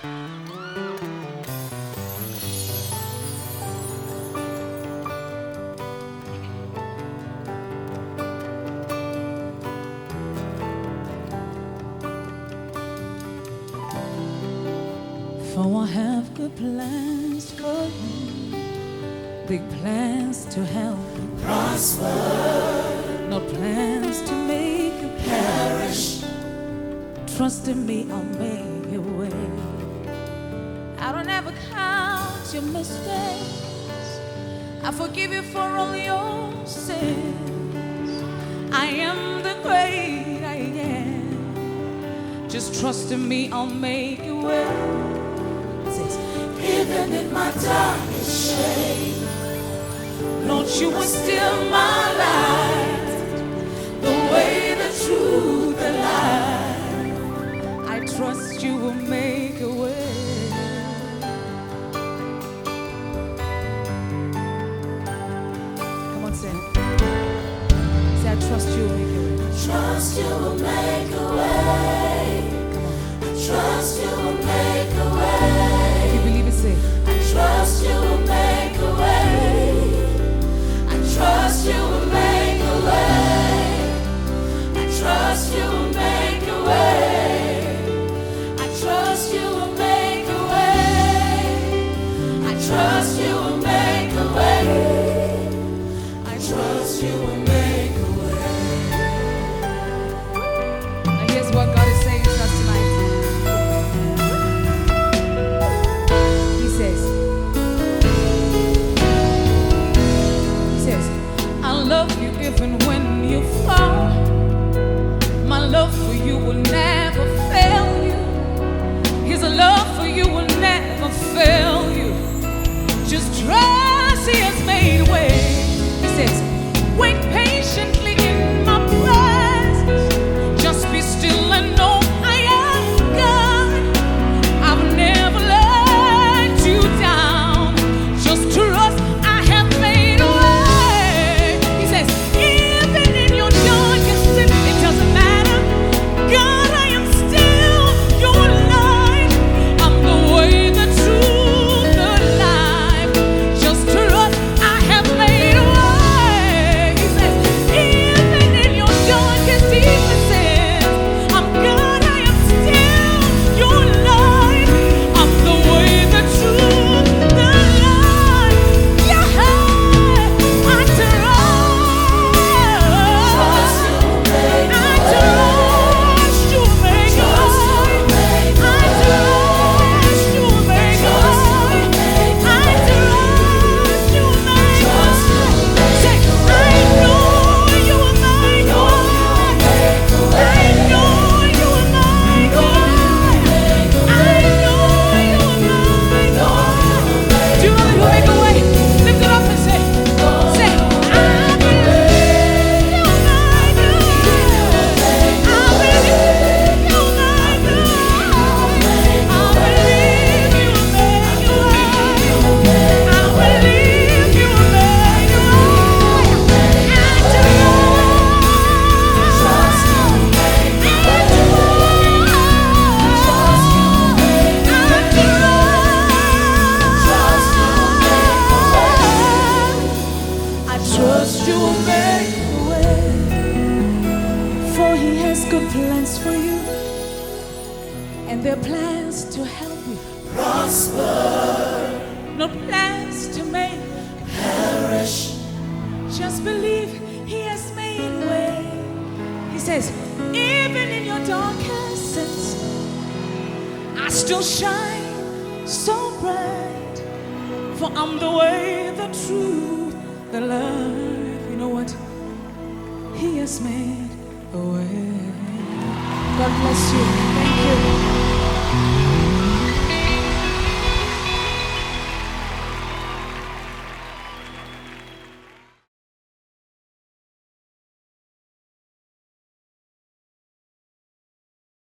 For I have good plans for you, big plans to help you prosper, not plans to make you perish. Trust in me, I'll make a way. I don't ever count your mistakes. I forgive you for all your sins. I am the great I am. Just trust in me, I'll make you well. Even in my darkest shade, Lord, you are still my. trust you will make a way. I trust you will make a way. and their plans to help you prosper. No plans to make perish. Just believe He has made way. He says, even in your darkest sense, I still shine so bright. For I'm the way, the truth, the life. You know what? He has made a way. God bless you. Thank you. Bye.